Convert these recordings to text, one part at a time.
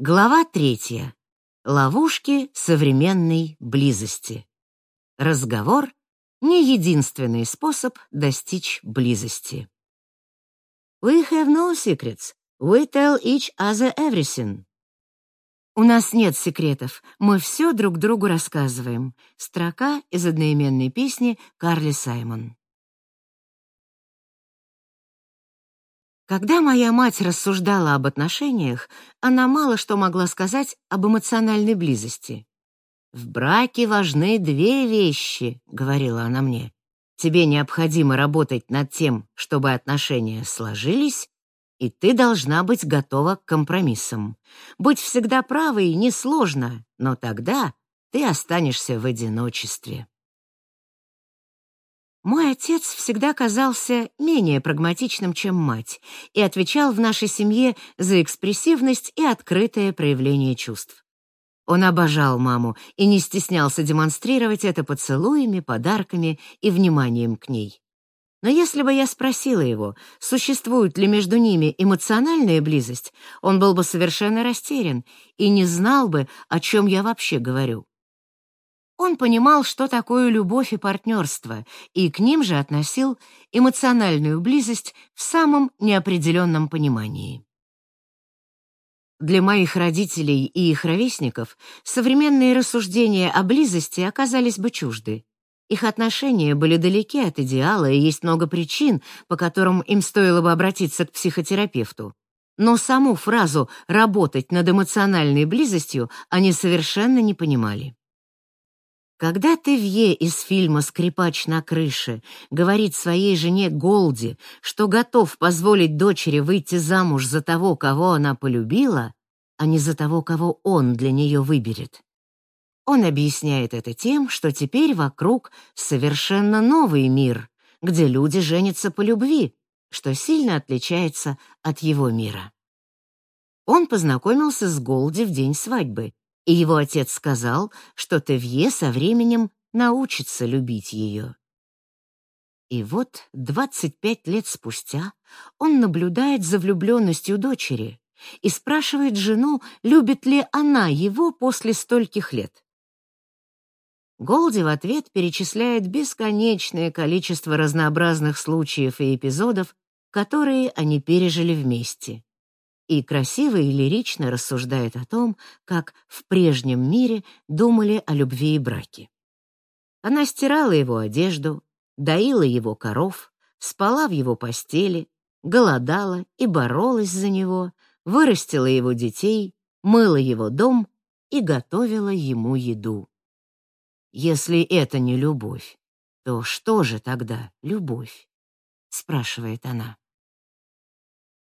Глава третья. Ловушки современной близости. Разговор — не единственный способ достичь близости. We have no secrets. We tell each other everything. У нас нет секретов, мы все друг другу рассказываем. Строка из одноименной песни Карли Саймон. Когда моя мать рассуждала об отношениях, она мало что могла сказать об эмоциональной близости. «В браке важны две вещи», — говорила она мне. «Тебе необходимо работать над тем, чтобы отношения сложились, и ты должна быть готова к компромиссам. Быть всегда правой несложно, но тогда ты останешься в одиночестве». Мой отец всегда казался менее прагматичным, чем мать, и отвечал в нашей семье за экспрессивность и открытое проявление чувств. Он обожал маму и не стеснялся демонстрировать это поцелуями, подарками и вниманием к ней. Но если бы я спросила его, существует ли между ними эмоциональная близость, он был бы совершенно растерян и не знал бы, о чем я вообще говорю. Он понимал, что такое любовь и партнерство, и к ним же относил эмоциональную близость в самом неопределенном понимании. Для моих родителей и их ровесников современные рассуждения о близости оказались бы чужды. Их отношения были далеки от идеала, и есть много причин, по которым им стоило бы обратиться к психотерапевту. Но саму фразу «работать над эмоциональной близостью» они совершенно не понимали. Когда Тевье из фильма «Скрипач на крыше» говорит своей жене Голди, что готов позволить дочери выйти замуж за того, кого она полюбила, а не за того, кого он для нее выберет. Он объясняет это тем, что теперь вокруг совершенно новый мир, где люди женятся по любви, что сильно отличается от его мира. Он познакомился с Голди в день свадьбы и его отец сказал, что Тевье со временем научится любить ее. И вот 25 лет спустя он наблюдает за влюбленностью дочери и спрашивает жену, любит ли она его после стольких лет. Голди в ответ перечисляет бесконечное количество разнообразных случаев и эпизодов, которые они пережили вместе и красиво и лирично рассуждает о том, как в прежнем мире думали о любви и браке. Она стирала его одежду, доила его коров, спала в его постели, голодала и боролась за него, вырастила его детей, мыла его дом и готовила ему еду. Если это не любовь, то что же тогда любовь? спрашивает она.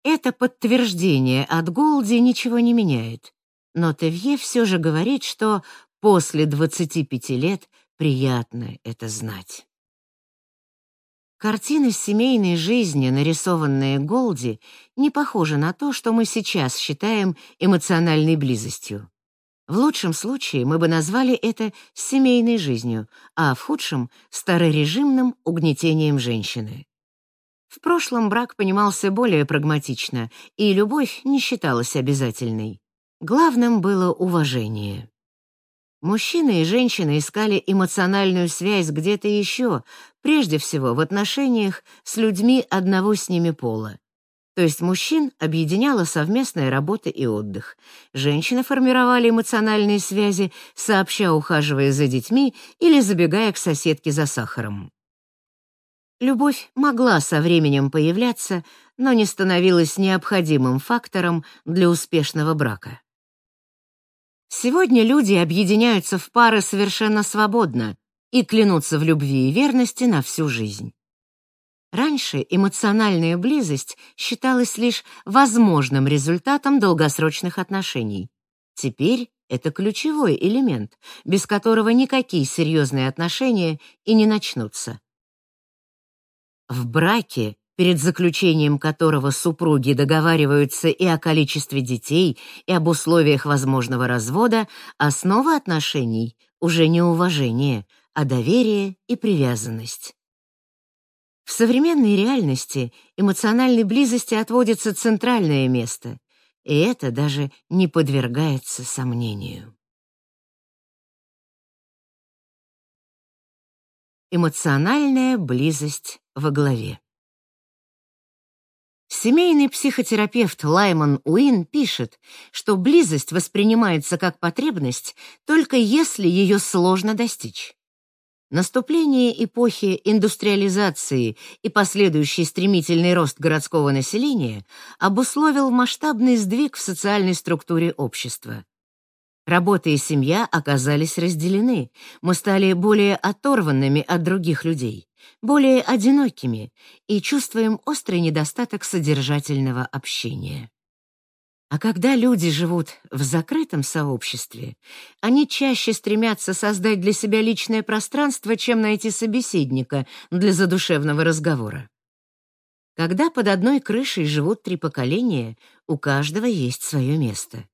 Это подтверждение от Голди ничего не меняет, но Тевье все же говорит, что после 25 лет приятно это знать. Картины семейной жизни, нарисованные Голди, не похожи на то, что мы сейчас считаем эмоциональной близостью. В лучшем случае мы бы назвали это семейной жизнью, а в худшем — старорежимным угнетением женщины. В прошлом брак понимался более прагматично, и любовь не считалась обязательной. Главным было уважение. Мужчины и женщины искали эмоциональную связь где-то еще, прежде всего в отношениях с людьми одного с ними пола. То есть мужчин объединяла совместная работа и отдых. Женщины формировали эмоциональные связи, сообща ухаживая за детьми или забегая к соседке за сахаром. Любовь могла со временем появляться, но не становилась необходимым фактором для успешного брака. Сегодня люди объединяются в пары совершенно свободно и клянутся в любви и верности на всю жизнь. Раньше эмоциональная близость считалась лишь возможным результатом долгосрочных отношений. Теперь это ключевой элемент, без которого никакие серьезные отношения и не начнутся. В браке, перед заключением которого супруги договариваются и о количестве детей, и об условиях возможного развода, основа отношений уже не уважение, а доверие и привязанность. В современной реальности эмоциональной близости отводится центральное место. и это даже не подвергается сомнению. Эмоциональная близость во главе. Семейный психотерапевт Лаймон Уин пишет, что близость воспринимается как потребность только если ее сложно достичь. Наступление эпохи индустриализации и последующий стремительный рост городского населения обусловил масштабный сдвиг в социальной структуре общества. Работа и семья оказались разделены. Мы стали более оторванными от других людей, более одинокими и чувствуем острый недостаток содержательного общения. А когда люди живут в закрытом сообществе, они чаще стремятся создать для себя личное пространство, чем найти собеседника для задушевного разговора. Когда под одной крышей живут три поколения, у каждого есть свое место.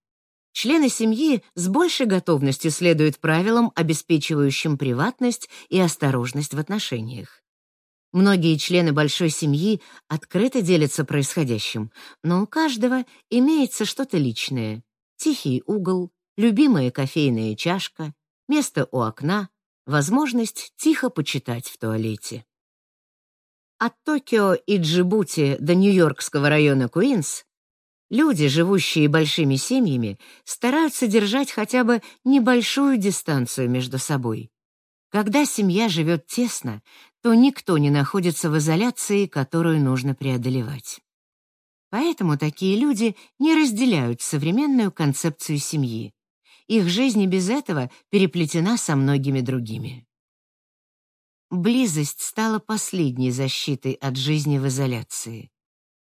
Члены семьи с большей готовностью следуют правилам, обеспечивающим приватность и осторожность в отношениях. Многие члены большой семьи открыто делятся происходящим, но у каждого имеется что-то личное. Тихий угол, любимая кофейная чашка, место у окна, возможность тихо почитать в туалете. От Токио и Джибути до Нью-Йоркского района Куинс люди, живущие большими семьями, стараются держать хотя бы небольшую дистанцию между собой. Когда семья живет тесно, то никто не находится в изоляции, которую нужно преодолевать. Поэтому такие люди не разделяют современную концепцию семьи. Их жизнь и без этого переплетена со многими другими. Близость стала последней защитой от жизни в изоляции.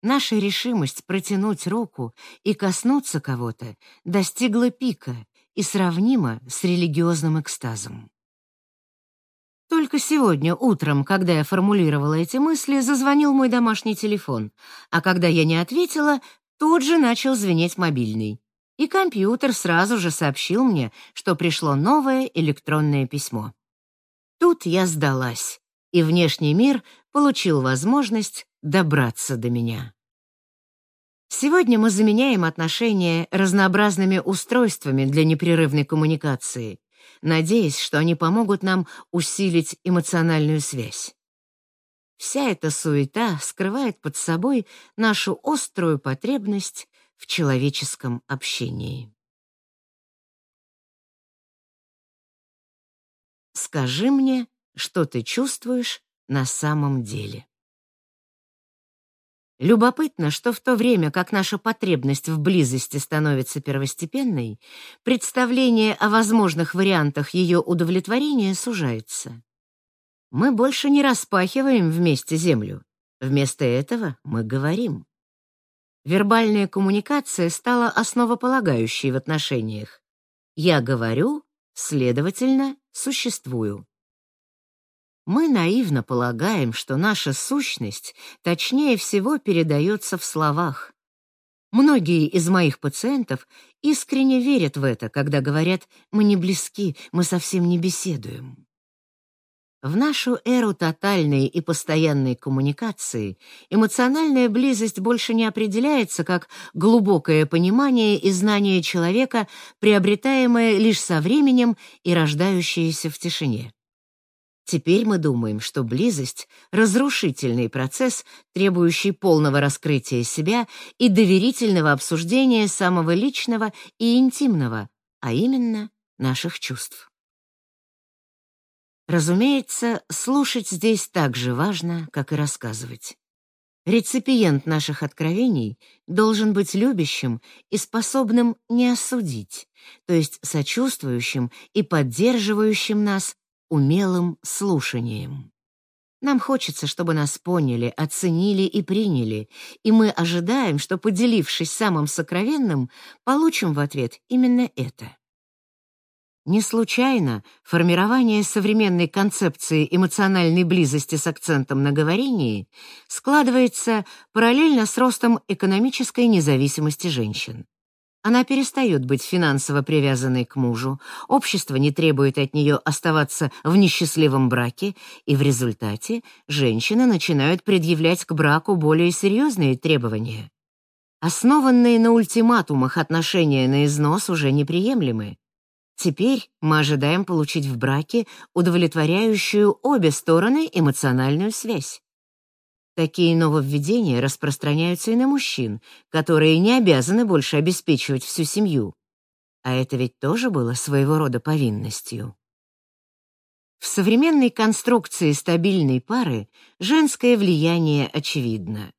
Наша решимость протянуть руку и коснуться кого-то достигла пика и сравнима с религиозным экстазом. Только сегодня утром, когда я формулировала эти мысли, зазвонил мой домашний телефон, а когда я не ответила, тут же начал звенеть мобильный. И компьютер сразу же сообщил мне, что пришло новое электронное письмо. Тут я сдалась, и внешний мир получил возможность добраться до меня. Сегодня мы заменяем отношения разнообразными устройствами для непрерывной коммуникации, надеясь, что они помогут нам усилить эмоциональную связь. Вся эта суета скрывает под собой нашу острую потребность в человеческом общении. Скажи мне, что ты чувствуешь на самом деле. Любопытно, что в то время, как наша потребность в близости становится первостепенной, представление о возможных вариантах ее удовлетворения сужается. Мы больше не распахиваем вместе землю. Вместо этого мы говорим. Вербальная коммуникация стала основополагающей в отношениях. Я говорю, следовательно, существую. Мы наивно полагаем, что наша сущность точнее всего передается в словах. Многие из моих пациентов искренне верят в это, когда говорят «мы не близки, мы совсем не беседуем». В нашу эру тотальной и постоянной коммуникации эмоциональная близость больше не определяется как глубокое понимание и знание человека, приобретаемое лишь со временем и рождающееся в тишине. Теперь мы думаем, что близость — разрушительный процесс, требующий полного раскрытия себя и доверительного обсуждения самого личного и интимного, а именно наших чувств. Разумеется, слушать здесь так же важно, как и рассказывать. Реципиент наших откровений должен быть любящим и способным не осудить, то есть сочувствующим и поддерживающим нас умелым слушанием. Нам хочется, чтобы нас поняли, оценили и приняли, и мы ожидаем, что, поделившись самым сокровенным, получим в ответ именно это. Не случайно формирование современной концепции эмоциональной близости с акцентом на говорении складывается параллельно с ростом экономической независимости женщин. Она перестает быть финансово привязанной к мужу, общество не требует от нее оставаться в несчастливом браке, и в результате женщины начинают предъявлять к браку более серьезные требования. Основанные на ультиматумах отношения на износ уже неприемлемы. Теперь мы ожидаем получить в браке удовлетворяющую обе стороны эмоциональную связь. Такие нововведения распространяются и на мужчин, которые не обязаны больше обеспечивать всю семью. А это ведь тоже было своего рода повинностью. В современной конструкции стабильной пары женское влияние очевидно.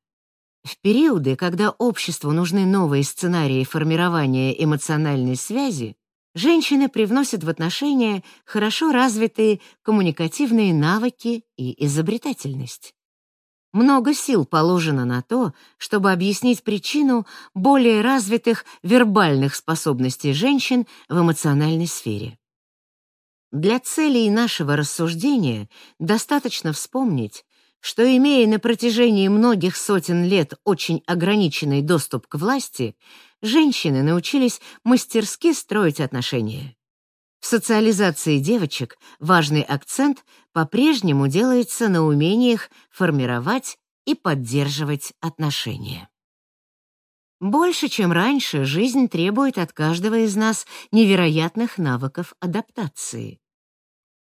В периоды, когда обществу нужны новые сценарии формирования эмоциональной связи, женщины привносят в отношения хорошо развитые коммуникативные навыки и изобретательность. Много сил положено на то, чтобы объяснить причину более развитых вербальных способностей женщин в эмоциональной сфере. Для целей нашего рассуждения достаточно вспомнить, что, имея на протяжении многих сотен лет очень ограниченный доступ к власти, женщины научились мастерски строить отношения. В социализации девочек важный акцент по-прежнему делается на умениях формировать и поддерживать отношения. Больше, чем раньше, жизнь требует от каждого из нас невероятных навыков адаптации.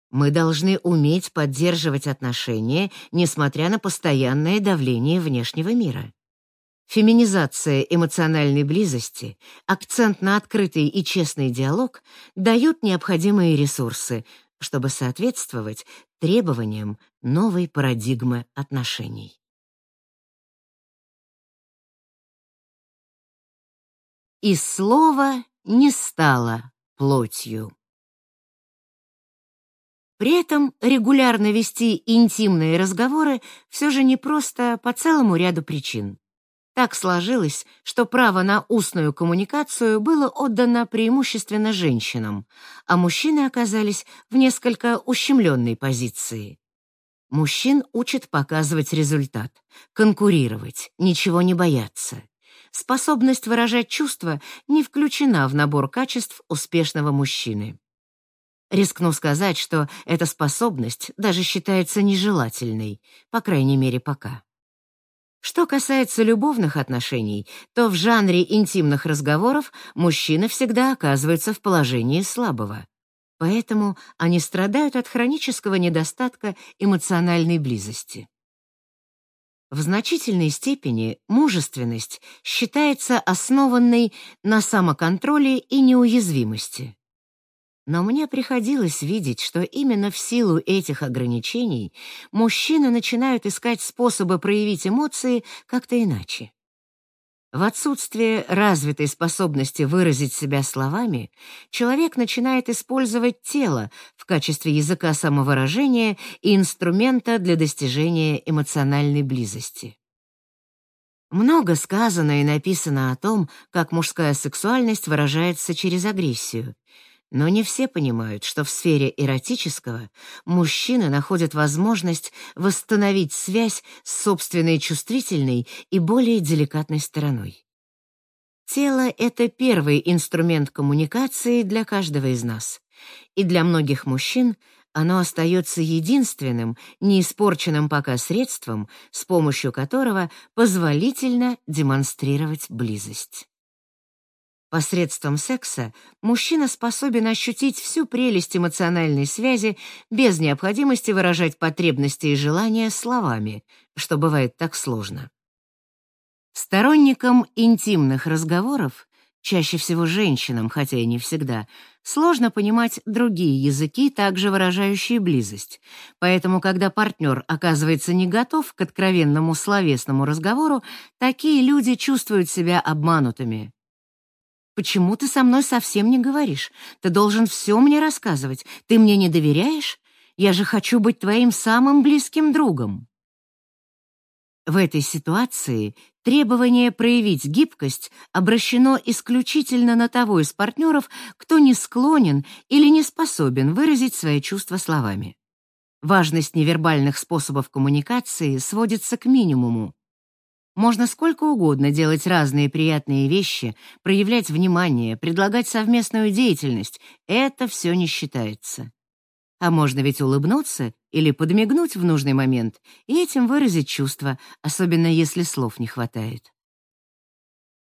Мы должны уметь поддерживать отношения, несмотря на постоянное давление внешнего мира. Феминизация эмоциональной близости, акцент на открытый и честный диалог дают необходимые ресурсы, чтобы соответствовать требованиям новой парадигмы отношений. И слово не стало плотью. При этом регулярно вести интимные разговоры все же не просто по целому ряду причин. Так сложилось, что право на устную коммуникацию было отдано преимущественно женщинам, а мужчины оказались в несколько ущемленной позиции. Мужчин учат показывать результат, конкурировать, ничего не бояться. Способность выражать чувства не включена в набор качеств успешного мужчины. Рискну сказать, что эта способность даже считается нежелательной, по крайней мере, пока. Что касается любовных отношений, то в жанре интимных разговоров мужчина всегда оказывается в положении слабого. Поэтому они страдают от хронического недостатка эмоциональной близости. В значительной степени мужественность считается основанной на самоконтроле и неуязвимости. Но мне приходилось видеть, что именно в силу этих ограничений мужчины начинают искать способы проявить эмоции как-то иначе. В отсутствие развитой способности выразить себя словами, человек начинает использовать тело в качестве языка самовыражения и инструмента для достижения эмоциональной близости. Много сказано и написано о том, как мужская сексуальность выражается через агрессию, но не все понимают, что в сфере эротического мужчины находят возможность восстановить связь с собственной чувствительной и более деликатной стороной. Тело — это первый инструмент коммуникации для каждого из нас. И для многих мужчин оно остается единственным, неиспорченным пока средством, с помощью которого позволительно демонстрировать близость. Посредством секса мужчина способен ощутить всю прелесть эмоциональной связи без необходимости выражать потребности и желания словами, что бывает так сложно. Сторонникам интимных разговоров, чаще всего женщинам, хотя и не всегда, сложно понимать другие языки, также выражающие близость. Поэтому, когда партнер оказывается не готов к откровенному словесному разговору, такие люди чувствуют себя обманутыми. Почему ты со мной совсем не говоришь? Ты должен все мне рассказывать. Ты мне не доверяешь? Я же хочу быть твоим самым близким другом. В этой ситуации требование проявить гибкость обращено исключительно на того из партнеров, кто не склонен или не способен выразить свои чувства словами. Важность невербальных способов коммуникации сводится к минимуму. Можно сколько угодно делать разные приятные вещи, проявлять внимание, предлагать совместную деятельность. Это все не считается. А можно ведь улыбнуться или подмигнуть в нужный момент и этим выразить чувства, особенно если слов не хватает.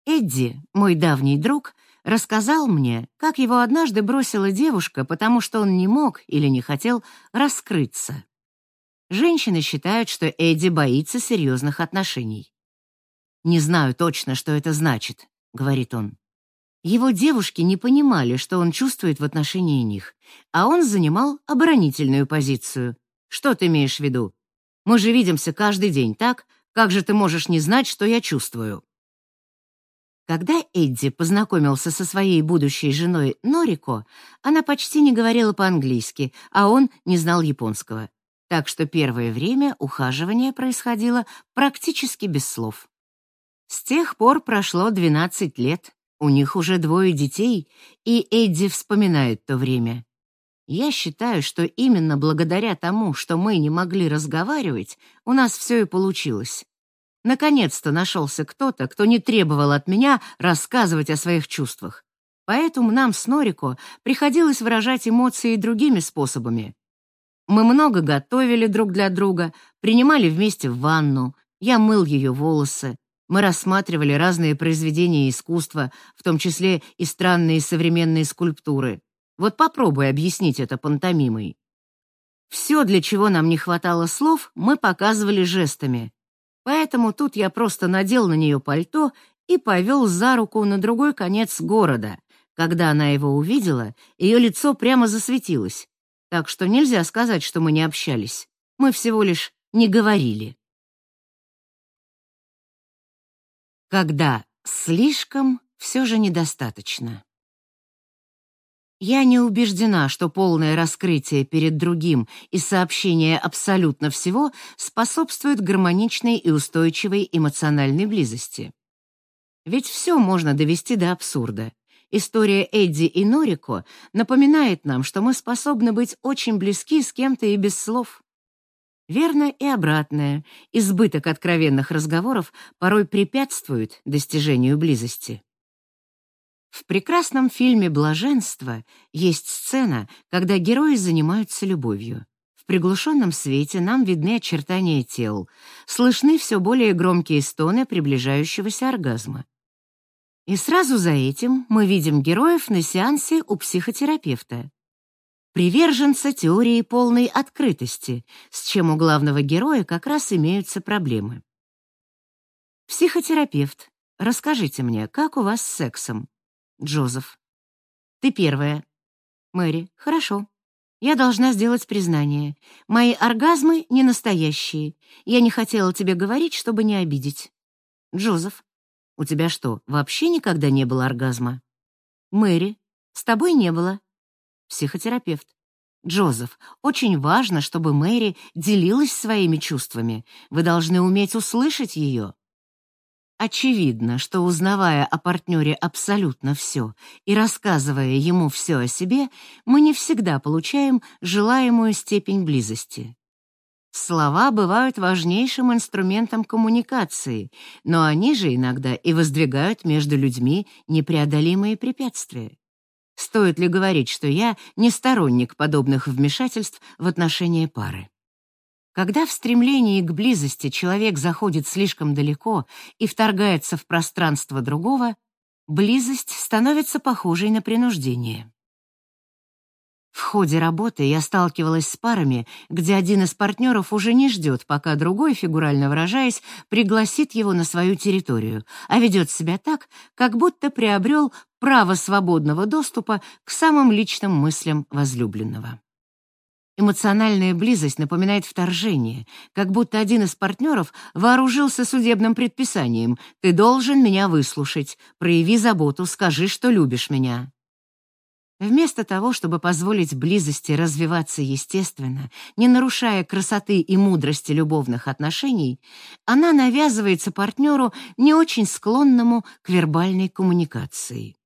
Эдди, мой давний друг, рассказал мне, как его однажды бросила девушка, потому что он не мог или не хотел раскрыться. Женщины считают, что Эдди боится серьезных отношений. «Не знаю точно, что это значит», — говорит он. Его девушки не понимали, что он чувствует в отношении них, а он занимал оборонительную позицию. «Что ты имеешь в виду? Мы же видимся каждый день, так? Как же ты можешь не знать, что я чувствую?» Когда Эдди познакомился со своей будущей женой Норико, она почти не говорила по-английски, а он не знал японского так что первое время ухаживание происходило практически без слов. С тех пор прошло 12 лет, у них уже двое детей, и Эдди вспоминает то время. Я считаю, что именно благодаря тому, что мы не могли разговаривать, у нас все и получилось. Наконец-то нашелся кто-то, кто не требовал от меня рассказывать о своих чувствах. Поэтому нам с Норико приходилось выражать эмоции другими способами. Мы много готовили друг для друга, принимали вместе в ванну, я мыл ее волосы, мы рассматривали разные произведения искусства, в том числе и странные современные скульптуры. Вот попробуй объяснить это пантомимой. Все, для чего нам не хватало слов, мы показывали жестами. Поэтому тут я просто надел на нее пальто и повел за руку на другой конец города. Когда она его увидела, ее лицо прямо засветилось. Так что нельзя сказать, что мы не общались. Мы всего лишь не говорили. Когда слишком, все же недостаточно. Я не убеждена, что полное раскрытие перед другим и сообщение абсолютно всего способствует гармоничной и устойчивой эмоциональной близости. Ведь все можно довести до абсурда. История Эдди и Норико напоминает нам, что мы способны быть очень близки с кем-то и без слов. Верно и обратное. Избыток откровенных разговоров порой препятствует достижению близости. В прекрасном фильме «Блаженство» есть сцена, когда герои занимаются любовью. В приглушенном свете нам видны очертания тел, слышны все более громкие стоны приближающегося оргазма. И сразу за этим мы видим героев на сеансе у психотерапевта. Приверженца теории полной открытости, с чем у главного героя как раз имеются проблемы. Психотерапевт, расскажите мне, как у вас с сексом? Джозеф. Ты первая. Мэри. Хорошо. Я должна сделать признание. Мои оргазмы не настоящие. Я не хотела тебе говорить, чтобы не обидеть. Джозеф. У тебя что, вообще никогда не было оргазма? Мэри, с тобой не было. Психотерапевт. Джозеф, очень важно, чтобы Мэри делилась своими чувствами. Вы должны уметь услышать ее. Очевидно, что узнавая о партнере абсолютно все и рассказывая ему все о себе, мы не всегда получаем желаемую степень близости. Слова бывают важнейшим инструментом коммуникации, но они же иногда и воздвигают между людьми непреодолимые препятствия. Стоит ли говорить, что я не сторонник подобных вмешательств в отношения пары? Когда в стремлении к близости человек заходит слишком далеко и вторгается в пространство другого, близость становится похожей на принуждение. В ходе работы я сталкивалась с парами, где один из партнеров уже не ждет, пока другой, фигурально выражаясь, пригласит его на свою территорию, а ведет себя так, как будто приобрел право свободного доступа к самым личным мыслям возлюбленного. Эмоциональная близость напоминает вторжение, как будто один из партнеров вооружился судебным предписанием «Ты должен меня выслушать, прояви заботу, скажи, что любишь меня». Вместо того, чтобы позволить близости развиваться естественно, не нарушая красоты и мудрости любовных отношений, она навязывается партнеру, не очень склонному к вербальной коммуникации.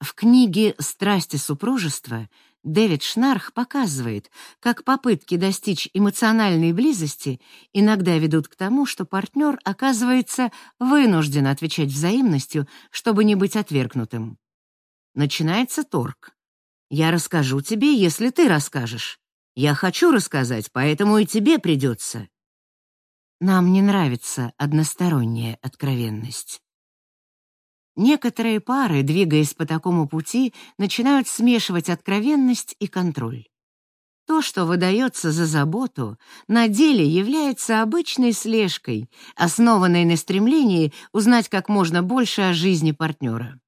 В книге «Страсти супружества» Дэвид Шнарх показывает, как попытки достичь эмоциональной близости иногда ведут к тому, что партнер оказывается вынужден отвечать взаимностью, чтобы не быть отвергнутым. Начинается торг. Я расскажу тебе, если ты расскажешь. Я хочу рассказать, поэтому и тебе придется. Нам не нравится односторонняя откровенность. Некоторые пары, двигаясь по такому пути, начинают смешивать откровенность и контроль. То, что выдается за заботу, на деле является обычной слежкой, основанной на стремлении узнать как можно больше о жизни партнера.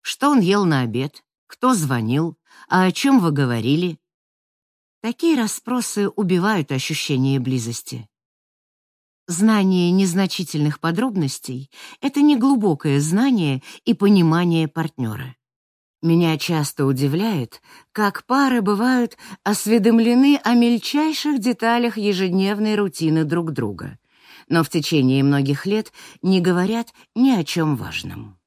Что он ел на обед, кто звонил, а о чем вы говорили. Такие расспросы убивают ощущение близости. Знание незначительных подробностей — это не глубокое знание и понимание партнера. Меня часто удивляет, как пары бывают осведомлены о мельчайших деталях ежедневной рутины друг друга, но в течение многих лет не говорят ни о чем важном.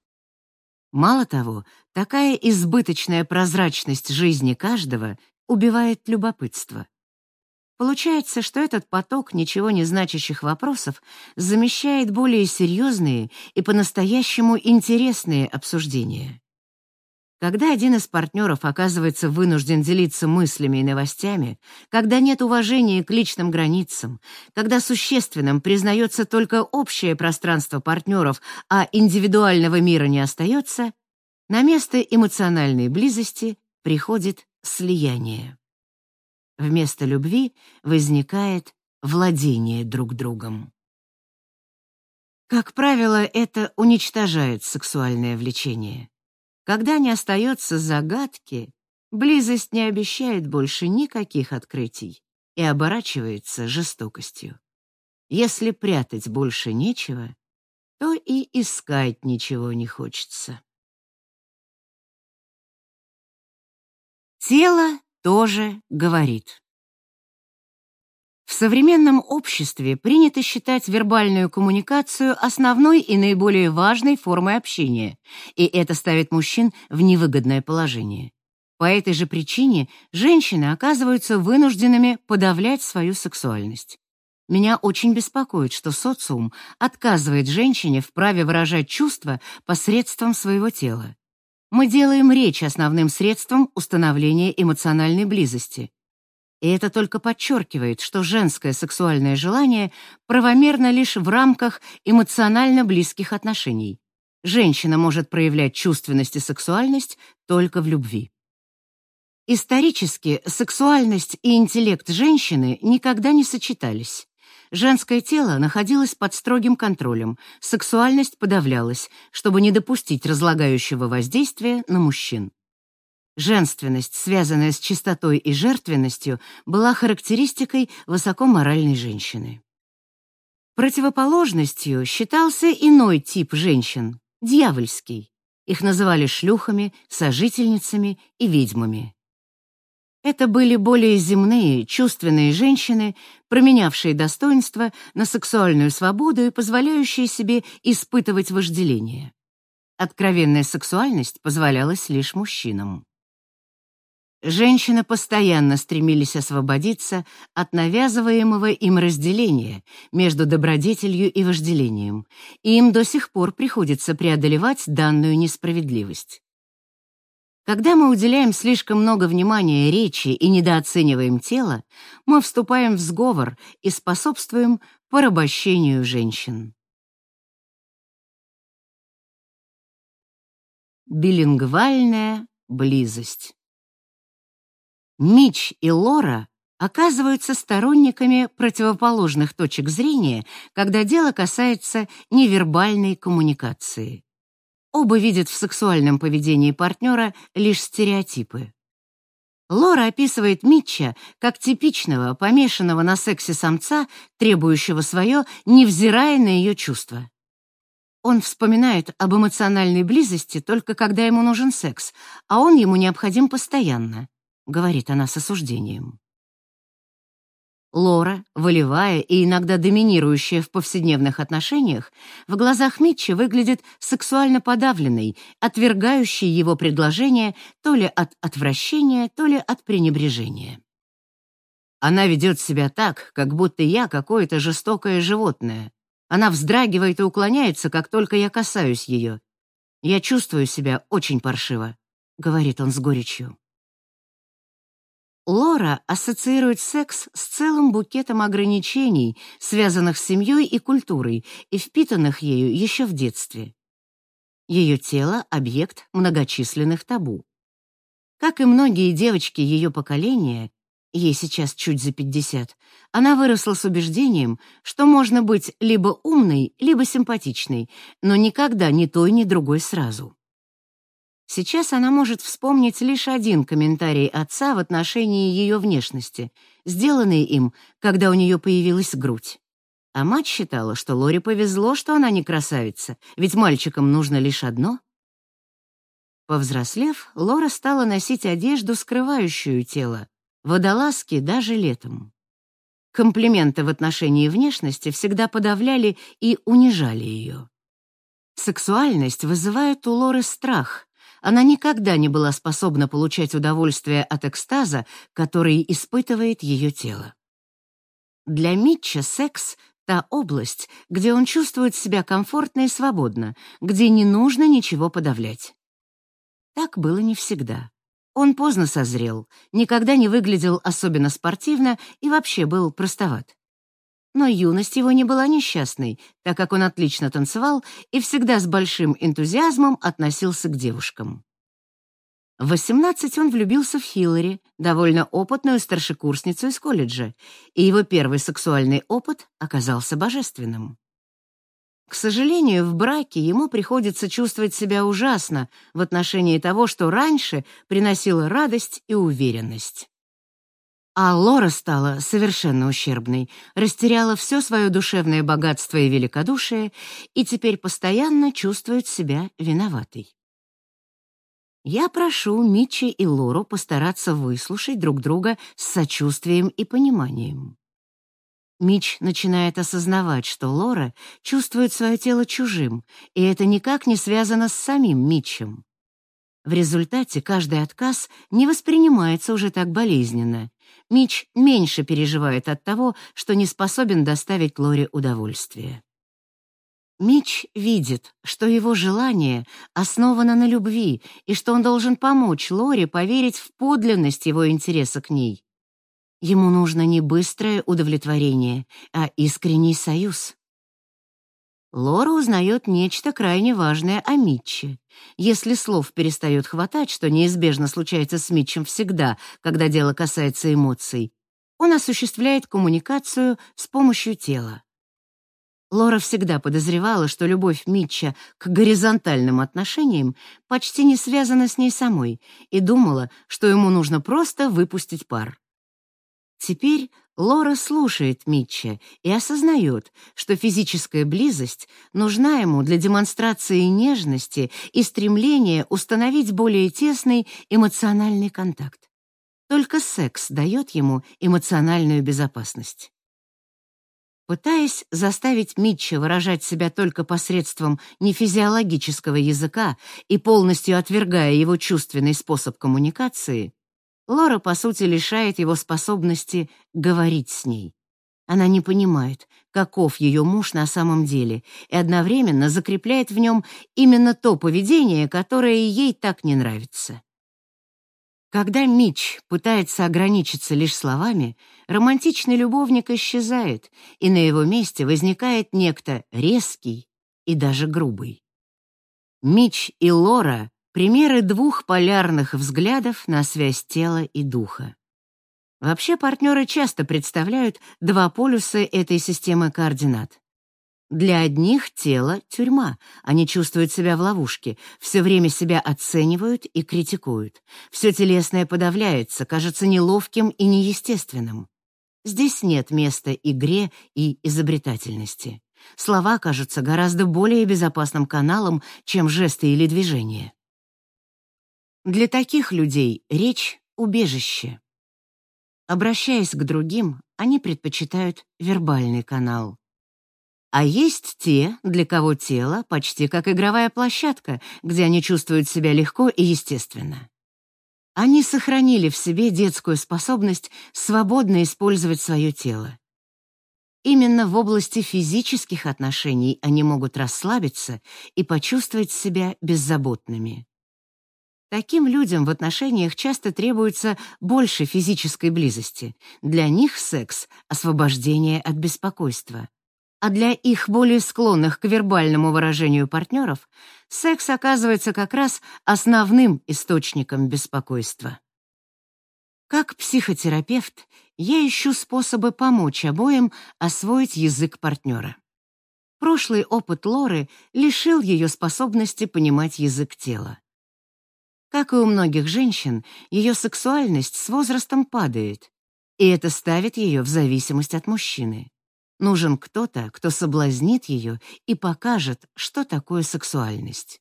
Мало того, такая избыточная прозрачность жизни каждого убивает любопытство. Получается, что этот поток ничего не значащих вопросов замещает более серьезные и по-настоящему интересные обсуждения. Когда один из партнеров оказывается вынужден делиться мыслями и новостями, когда нет уважения к личным границам, когда существенным признается только общее пространство партнеров, а индивидуального мира не остается, на место эмоциональной близости приходит слияние. Вместо любви возникает владение друг другом. Как правило, это уничтожает сексуальное влечение. Когда не остается загадки, близость не обещает больше никаких открытий и оборачивается жестокостью. Если прятать больше нечего, то и искать ничего не хочется. Тело тоже говорит. В современном обществе принято считать вербальную коммуникацию основной и наиболее важной формой общения, и это ставит мужчин в невыгодное положение. По этой же причине женщины оказываются вынужденными подавлять свою сексуальность. Меня очень беспокоит, что социум отказывает женщине в праве выражать чувства посредством своего тела. Мы делаем речь основным средством установления эмоциональной близости. И это только подчеркивает, что женское сексуальное желание правомерно лишь в рамках эмоционально близких отношений. Женщина может проявлять чувственность и сексуальность только в любви. Исторически сексуальность и интеллект женщины никогда не сочетались. Женское тело находилось под строгим контролем, сексуальность подавлялась, чтобы не допустить разлагающего воздействия на мужчин. Женственность, связанная с чистотой и жертвенностью, была характеристикой высокоморальной женщины. Противоположностью считался иной тип женщин — дьявольский. Их называли шлюхами, сожительницами и ведьмами. Это были более земные, чувственные женщины, променявшие достоинство на сексуальную свободу и позволяющие себе испытывать вожделение. Откровенная сексуальность позволялась лишь мужчинам. Женщины постоянно стремились освободиться от навязываемого им разделения между добродетелью и вожделением, и им до сих пор приходится преодолевать данную несправедливость. Когда мы уделяем слишком много внимания речи и недооцениваем тело, мы вступаем в сговор и способствуем порабощению женщин. Билингвальная близость. Мич и Лора оказываются сторонниками противоположных точек зрения, когда дело касается невербальной коммуникации. Оба видят в сексуальном поведении партнера лишь стереотипы. Лора описывает Митча как типичного, помешанного на сексе самца, требующего свое, невзирая на ее чувства. Он вспоминает об эмоциональной близости только когда ему нужен секс, а он ему необходим постоянно, говорит она с осуждением. Лора, волевая и иногда доминирующая в повседневных отношениях, в глазах Митча выглядит сексуально подавленной, отвергающей его предложение то ли от отвращения, то ли от пренебрежения. Она ведет себя так, как будто я какое-то жестокое животное. Она вздрагивает и уклоняется, как только я касаюсь ее. Я чувствую себя очень паршиво, — говорит он с горечью. Лора ассоциирует секс с целым букетом ограничений, связанных с семьей и культурой, и впитанных ею еще в детстве. Ее тело — объект многочисленных табу. Как и многие девочки ее поколения, ей сейчас чуть за 50, она выросла с убеждением, что можно быть либо умной, либо симпатичной, но никогда ни той, ни другой сразу. Сейчас она может вспомнить лишь один комментарий отца в отношении ее внешности, сделанный им, когда у нее появилась грудь. А мать считала, что Лоре повезло, что она не красавица, ведь мальчикам нужно лишь одно — Повзрослев, Лора стала носить одежду, скрывающую тело, водолазки даже летом. Комплименты в отношении внешности всегда подавляли и унижали ее. Сексуальность вызывает у Лоры страх. Она никогда не была способна получать удовольствие от экстаза, который испытывает ее тело. Для Митча секс — та область, где он чувствует себя комфортно и свободно, где не нужно ничего подавлять. Так было не всегда. Он поздно созрел, никогда не выглядел особенно спортивно и вообще был простоват. Но юность его не была несчастной, так как он отлично танцевал и всегда с большим энтузиазмом относился к девушкам. В 18 он влюбился в Хиллари, довольно опытную старшекурсницу из колледжа, и его первый сексуальный опыт оказался божественным. К сожалению, в браке ему приходится чувствовать себя ужасно в отношении того, что раньше приносило радость и уверенность. А Лора стала совершенно ущербной, растеряла все свое душевное богатство и великодушие и теперь постоянно чувствует себя виноватой. Я прошу Митчи и Лору постараться выслушать друг друга с сочувствием и пониманием. Мич начинает осознавать, что Лора чувствует свое тело чужим, и это никак не связано с самим Митчем. В результате каждый отказ не воспринимается уже так болезненно. Мич меньше переживает от того, что не способен доставить Лоре удовольствие. Мич видит, что его желание основано на любви и что он должен помочь Лоре поверить в подлинность его интереса к ней. Ему нужно не быстрое удовлетворение, а искренний союз. Лора узнает нечто крайне важное о Митче. Если слов перестает хватать, что неизбежно случается с Митчем всегда, когда дело касается эмоций, он осуществляет коммуникацию с помощью тела. Лора всегда подозревала, что любовь Митча к горизонтальным отношениям почти не связана с ней самой, и думала, что ему нужно просто выпустить пар. Теперь Лора слушает Митча и осознает, что физическая близость нужна ему для демонстрации нежности и стремления установить более тесный эмоциональный контакт. Только секс дает ему эмоциональную безопасность. Пытаясь заставить Митча выражать себя только посредством нефизиологического языка и полностью отвергая его чувственный способ коммуникации, Лора, по сути, лишает его способности говорить с ней. Она не понимает, каков ее муж на самом деле, и одновременно закрепляет в нем именно то поведение, которое ей так не нравится. Когда Мич пытается ограничиться лишь словами, романтичный любовник исчезает, и на его месте возникает некто резкий и даже грубый. Мич и Лора Примеры двух полярных взглядов на связь тела и духа. Вообще партнеры часто представляют два полюса этой системы координат. Для одних тело — тюрьма, они чувствуют себя в ловушке, все время себя оценивают и критикуют. Все телесное подавляется, кажется неловким и неестественным. Здесь нет места игре и изобретательности. Слова кажутся гораздо более безопасным каналом, чем жесты или движения. Для таких людей речь — убежище. Обращаясь к другим, они предпочитают вербальный канал. А есть те, для кого тело почти как игровая площадка, где они чувствуют себя легко и естественно. Они сохранили в себе детскую способность свободно использовать свое тело. Именно в области физических отношений они могут расслабиться и почувствовать себя беззаботными. Таким людям в отношениях часто требуется больше физической близости. Для них секс — освобождение от беспокойства. а для их более склонных к вербальному выражению партнеров секс оказывается как раз основным источником беспокойства. Как психотерапевт, я ищу способы помочь обоим освоить язык партнера. Прошлый опыт Лоры лишил ее способности понимать язык тела. Как и у многих женщин, ее сексуальность с возрастом падает, и это ставит ее в зависимость от мужчины. Нужен кто-то, кто соблазнит ее и покажет, что такое сексуальность.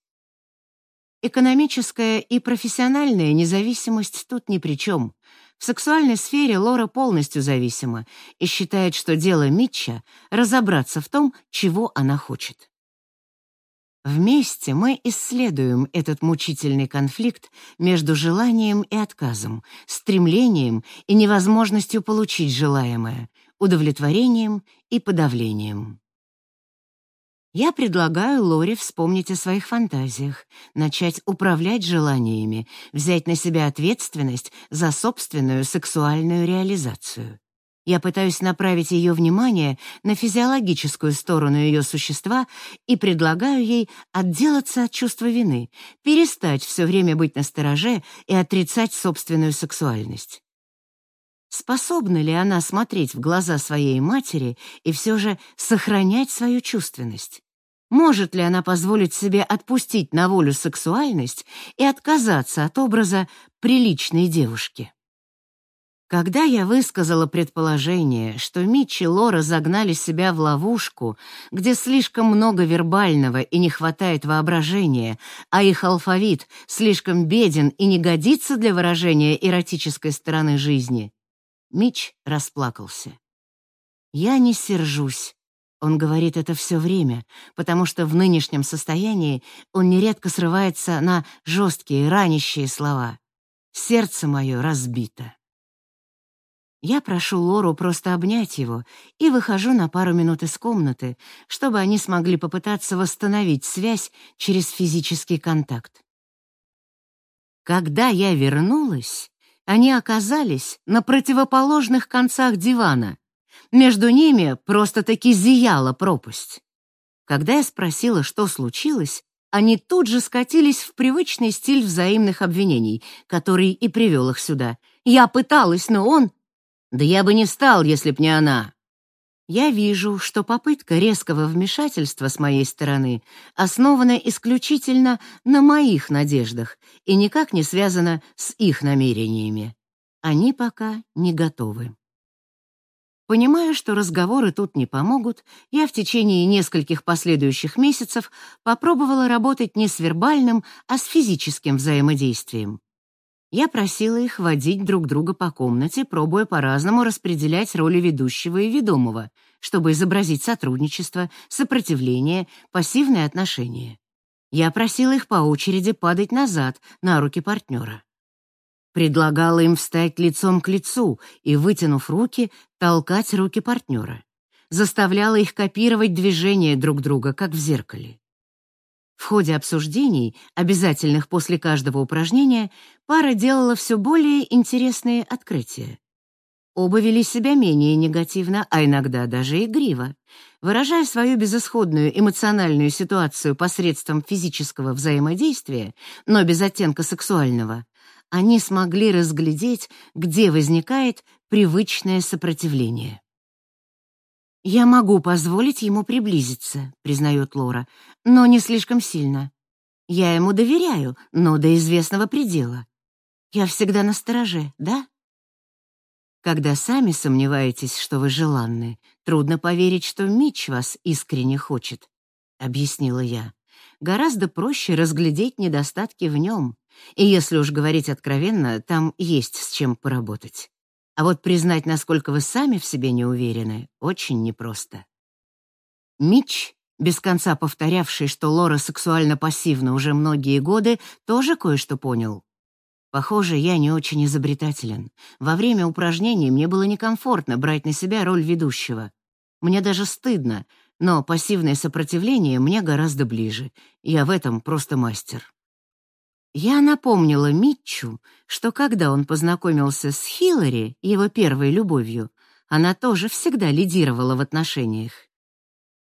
Экономическая и профессиональная независимость тут ни при чем. В сексуальной сфере Лора полностью зависима и считает, что дело Митча — разобраться в том, чего она хочет. Вместе мы исследуем этот мучительный конфликт между желанием и отказом, стремлением и невозможностью получить желаемое, удовлетворением и подавлением. Я предлагаю Лоре вспомнить о своих фантазиях, начать управлять желаниями, взять на себя ответственность за собственную сексуальную реализацию. Я пытаюсь направить ее внимание на физиологическую сторону ее существа и предлагаю ей отделаться от чувства вины, перестать все время быть настороже и отрицать собственную сексуальность. Способна ли она смотреть в глаза своей матери и все же сохранять свою чувственность? Может ли она позволить себе отпустить на волю сексуальность и отказаться от образа приличной девушки? Когда я высказала предположение, что Митч и Лора загнали себя в ловушку, где слишком много вербального и не хватает воображения, а их алфавит слишком беден и не годится для выражения эротической стороны жизни, Мич расплакался. «Я не сержусь». Он говорит это все время, потому что в нынешнем состоянии он нередко срывается на жесткие, ранящие слова. «Сердце мое разбито». Я прошу Лору просто обнять его и выхожу на пару минут из комнаты, чтобы они смогли попытаться восстановить связь через физический контакт. Когда я вернулась, они оказались на противоположных концах дивана. Между ними просто-таки зияла пропасть. Когда я спросила, что случилось, они тут же скатились в привычный стиль взаимных обвинений, который и привел их сюда. Я пыталась, но он... Да я бы не стал, если б не она. Я вижу, что попытка резкого вмешательства с моей стороны основана исключительно на моих надеждах и никак не связана с их намерениями. Они пока не готовы. Понимая, что разговоры тут не помогут, я в течение нескольких последующих месяцев попробовала работать не с вербальным, а с физическим взаимодействием. Я просила их водить друг друга по комнате, пробуя по-разному распределять роли ведущего и ведомого, чтобы изобразить сотрудничество, сопротивление, пассивное отношение. Я просила их по очереди падать назад, на руки партнера. Предлагала им встать лицом к лицу и, вытянув руки, толкать руки партнера. Заставляла их копировать движения друг друга, как в зеркале. В ходе обсуждений, обязательных после каждого упражнения, пара делала все более интересные открытия. Оба вели себя менее негативно, а иногда даже игриво. Выражая свою безысходную эмоциональную ситуацию посредством физического взаимодействия, но без оттенка сексуального, они смогли разглядеть, где возникает привычное сопротивление. «Я могу позволить ему приблизиться», — признает Лора, «но не слишком сильно. Я ему доверяю, но до известного предела. Я всегда на стороже, да?» Когда сами сомневаетесь, что вы желанны, трудно поверить, что Мич вас искренне хочет, — объяснила я. Гораздо проще разглядеть недостатки в нем, и если уж говорить откровенно, там есть с чем поработать. А вот признать, насколько вы сами в себе не уверены, очень непросто. Мич, без конца повторявший, что Лора сексуально пассивна уже многие годы, тоже кое-что понял. Похоже, я не очень изобретателен. Во время упражнений мне было некомфортно брать на себя роль ведущего. Мне даже стыдно, но пассивное сопротивление мне гораздо ближе. Я в этом просто мастер. Я напомнила Митчу, что когда он познакомился с Хиллари, его первой любовью, она тоже всегда лидировала в отношениях.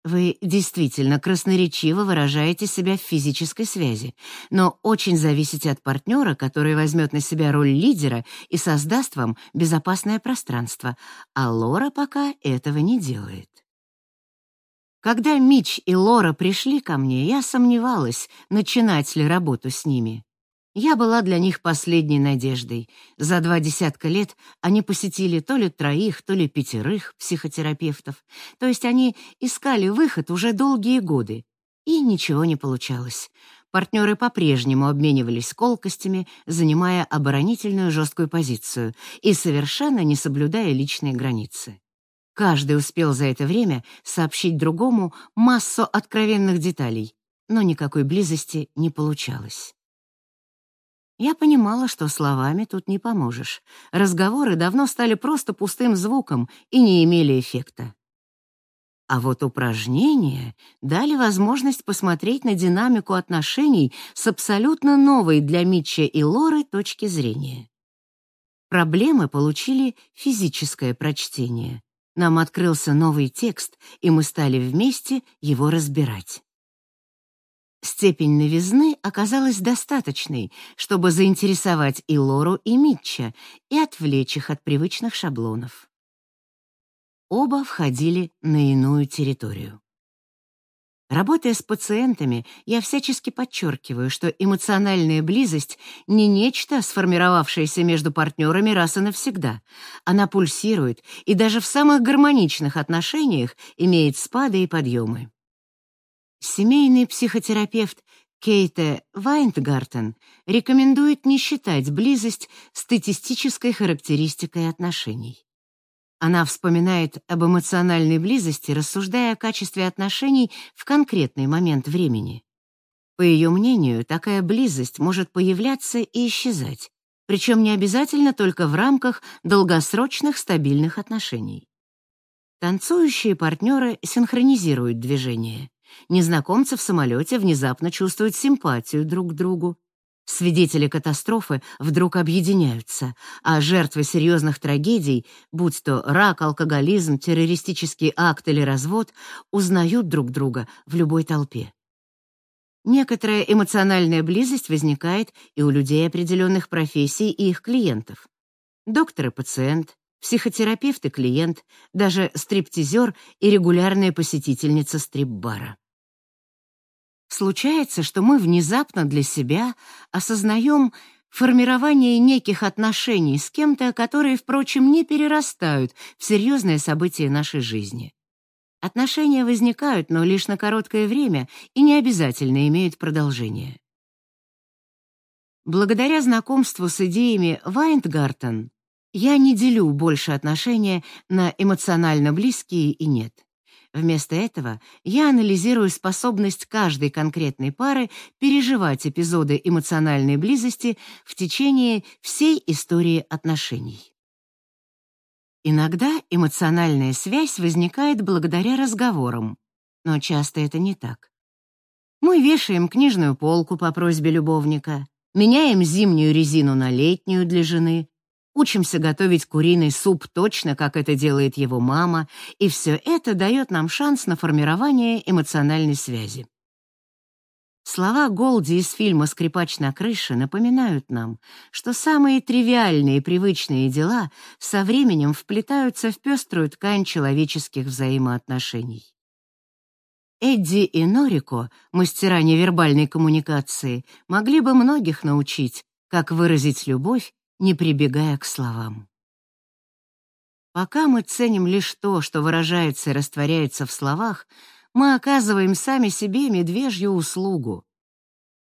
Вы действительно красноречиво выражаете себя в физической связи, но очень зависите от партнера, который возьмет на себя роль лидера и создаст вам безопасное пространство, а Лора пока этого не делает. Когда Мич и Лора пришли ко мне, я сомневалась, начинать ли работу с ними. Я была для них последней надеждой. За два десятка лет они посетили то ли троих, то ли пятерых психотерапевтов. То есть они искали выход уже долгие годы. И ничего не получалось. Партнеры по-прежнему обменивались колкостями, занимая оборонительную жесткую позицию и совершенно не соблюдая личные границы. Каждый успел за это время сообщить другому массу откровенных деталей, но никакой близости не получалось. Я понимала, что словами тут не поможешь. Разговоры давно стали просто пустым звуком и не имели эффекта. А вот упражнения дали возможность посмотреть на динамику отношений с абсолютно новой для Митча и Лоры точки зрения. Проблемы получили физическое прочтение. Нам открылся новый текст, и мы стали вместе его разбирать. Степень новизны оказалась достаточной, чтобы заинтересовать и Лору, и Митча, и отвлечь их от привычных шаблонов. Оба входили на иную территорию. Работая с пациентами, я всячески подчеркиваю, что эмоциональная близость не нечто, сформировавшееся между партнерами раз и навсегда. Она пульсирует и даже в самых гармоничных отношениях имеет спады и подъемы. Семейный психотерапевт Кейте Вайнтгартен рекомендует не считать близость статистической характеристикой отношений. Она вспоминает об эмоциональной близости, рассуждая о качестве отношений в конкретный момент времени. По ее мнению, такая близость может появляться и исчезать, причем не обязательно только в рамках долгосрочных стабильных отношений. Танцующие партнеры синхронизируют движение. Незнакомцы в самолете внезапно чувствуют симпатию друг к другу. Свидетели катастрофы вдруг объединяются, а жертвы серьезных трагедий, будь то рак, алкоголизм, террористический акт или развод, узнают друг друга в любой толпе. Некоторая эмоциональная близость возникает и у людей определенных профессий и их клиентов. Доктор и пациент, психотерапевт и клиент, даже стриптизер и регулярная посетительница стрип-бара. Случается, что мы внезапно для себя осознаем формирование неких отношений с кем-то, которые, впрочем, не перерастают в серьезное событие нашей жизни. Отношения возникают, но лишь на короткое время и не обязательно имеют продолжение. Благодаря знакомству с идеями Вайндгартен я не делю больше отношения на эмоционально близкие и нет. Вместо этого я анализирую способность каждой конкретной пары переживать эпизоды эмоциональной близости в течение всей истории отношений. Иногда эмоциональная связь возникает благодаря разговорам, но часто это не так. Мы вешаем книжную полку по просьбе любовника, меняем зимнюю резину на летнюю для жены, учимся готовить куриный суп точно, как это делает его мама, и все это дает нам шанс на формирование эмоциональной связи. Слова Голди из фильма «Скрипач на крыше» напоминают нам, что самые тривиальные и привычные дела со временем вплетаются в пеструю ткань человеческих взаимоотношений. Эдди и Норико, мастера невербальной коммуникации, могли бы многих научить, как выразить любовь не прибегая к словам. Пока мы ценим лишь то, что выражается и растворяется в словах, мы оказываем сами себе медвежью услугу.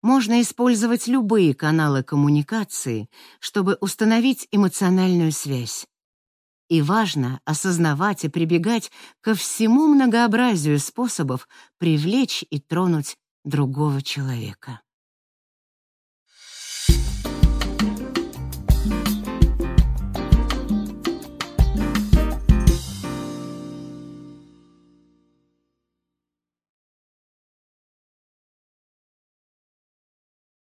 Можно использовать любые каналы коммуникации, чтобы установить эмоциональную связь. И важно осознавать и прибегать ко всему многообразию способов привлечь и тронуть другого человека.